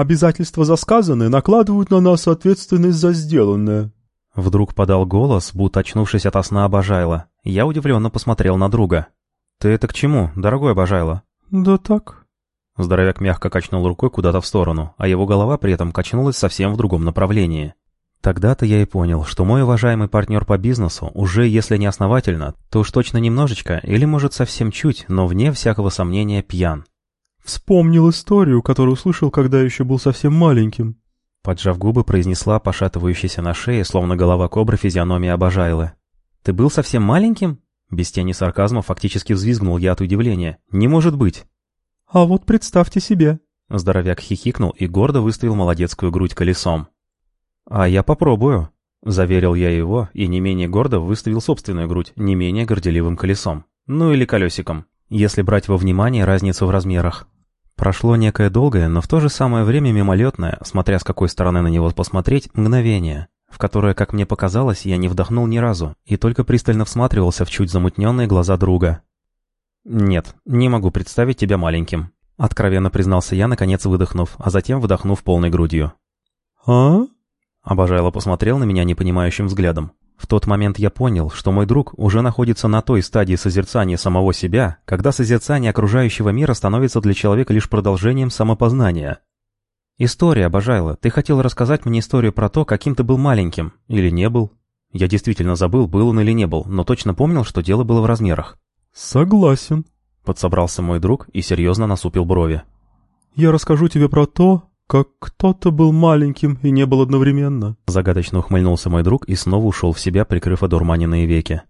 Обязательства за сказанное накладывают на нас ответственность за сделанное». Вдруг подал голос, будто очнувшись от сна обожайла. Я удивленно посмотрел на друга. «Ты это к чему, дорогой обожайла?» «Да так». Здоровяк мягко качнул рукой куда-то в сторону, а его голова при этом качнулась совсем в другом направлении. Тогда-то я и понял, что мой уважаемый партнер по бизнесу уже, если не основательно, то уж точно немножечко, или может совсем чуть, но вне всякого сомнения пьян. «Вспомнил историю, которую услышал, когда еще был совсем маленьким», Поджав губы, произнесла пошатывающаяся на шее, словно голова кобры физиономия обожайлы. «Ты был совсем маленьким?» Без тени сарказма фактически взвизгнул я от удивления. «Не может быть!» «А вот представьте себе!» Здоровяк хихикнул и гордо выставил молодецкую грудь колесом. «А я попробую», — заверил я его и не менее гордо выставил собственную грудь не менее горделивым колесом. Ну или колесиком, если брать во внимание разницу в размерах. Прошло некое долгое, но в то же самое время мимолетное, смотря с какой стороны на него посмотреть, мгновение, в которое, как мне показалось, я не вдохнул ни разу и только пристально всматривался в чуть замутненные глаза друга. «Нет, не могу представить тебя маленьким», — откровенно признался я, наконец выдохнув, а затем выдохнув полной грудью. «А?» Обожайло посмотрел на меня непонимающим взглядом. В тот момент я понял, что мой друг уже находится на той стадии созерцания самого себя, когда созерцание окружающего мира становится для человека лишь продолжением самопознания. «История, обожайла. Ты хотел рассказать мне историю про то, каким ты был маленьким. Или не был?» Я действительно забыл, был он или не был, но точно помнил, что дело было в размерах. «Согласен», — подсобрался мой друг и серьезно насупил брови. «Я расскажу тебе про то, как кто-то был маленьким и не был одновременно. Загадочно ухмыльнулся мой друг и снова ушел в себя, прикрыв одурманенные веки.